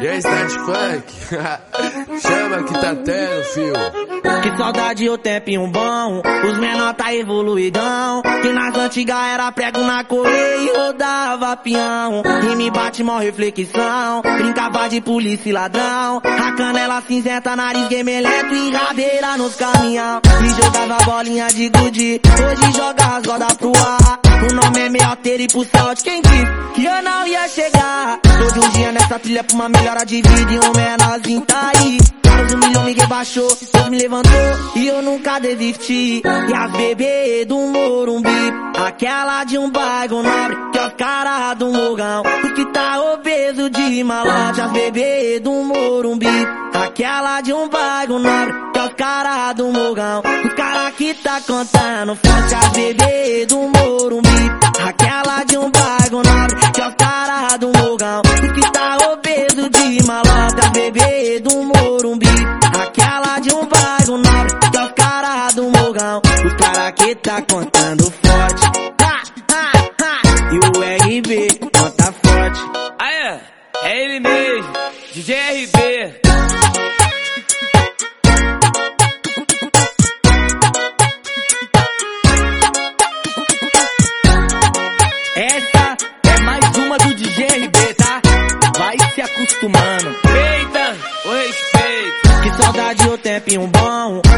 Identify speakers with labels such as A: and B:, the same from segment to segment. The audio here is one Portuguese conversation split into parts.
A: E aí, Start Funk? Chama que tá tendo, fio.
B: Que saudade o tempinho bom, os menor tá evoluidão. Que nas antigas era prego na correia e rodava peão. E me bate mó reflexão, brincava de polícia e ladrão. A canela cinzenta, nariz gemelento e rabeira nos caminhão. E jogava bolinha de gude, hoje joga as rodas pro ar. O nome é meio altero e pro de quem disse não ia chegar. Todo dia nessa trilha pra uma melhora de vida e um menorzinho tá aí. Mas um milhão me rebaixou, Deus me levantou e eu nunca desisti. E a bebê do Morumbi, aquela de um bairro nobre, que é o cara do Mogão. O que tá obeso de malote, as bebê do Morumbi, aquela de um bairro nobre, que é o cara do Mogão. O cara que tá contando forte, as bebê do Morumbi, tá contando forte, e o RB conta forte.
C: Aê, é ele mesmo, DJ RB.
B: Essa é mais uma do DJ RB, tá? Vai se acostumando.
C: Eita, o respeito.
B: Que saudade o tempinho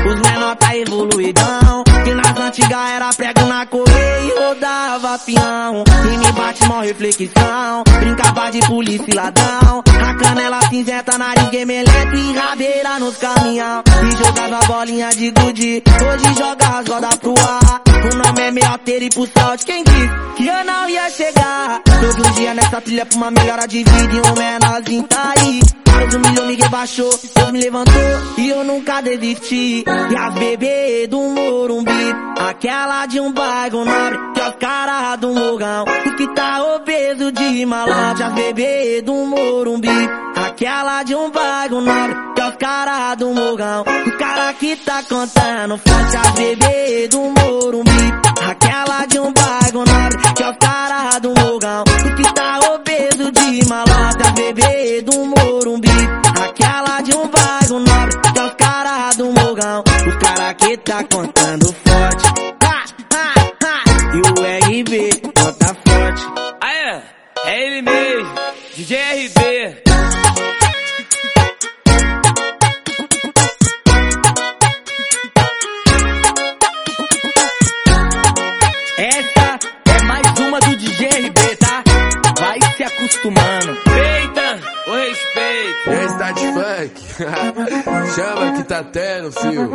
B: os menor tá evoluidão. Que nas antigas era prego na correia e rodava peão. E me bate mó reflexão, brincava de polícia e ladrão. A canela cinzenta, nariz gemelento e rabeira nos caminhão. E jogava bolinha de gude, hoje joga as rodas pro ar. O nome é meio altero e pro de quem disse que eu não ia chegar. Todo dia nessa trilha pra uma melhora de vida e um menorzinho tá aí. Mais um milhão me rebaixou, Deus me levantou e eu nunca desisti. E as bebê do Morumbi, aquela de um bairro nobre, que é o cara do Mogão. O que tá obeso de malote, as bebê do Morumbi, aquela de um bairro nobre, que é o cara do Mogão. O cara que tá contando forte, as bebê do Morumbi, aquela de um bairro nobre, que é o cara do Mogão. O que tá obeso de malota, bebê do Morumbi, de um bairro nobre, que é o cara do Mogão. O cara que tá contando forte, ha, ha, ha. e o RB conta forte.
C: Aê, é ele mesmo, DJ RB.
B: Essa é mais uma do DJ RB, tá? Vai se acostumando.
C: Eita, o respeito.
A: E aí, Start Funk? Chama que tá tendo, fio.